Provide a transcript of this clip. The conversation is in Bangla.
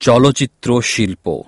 চলচ্চিত্র শিল্প।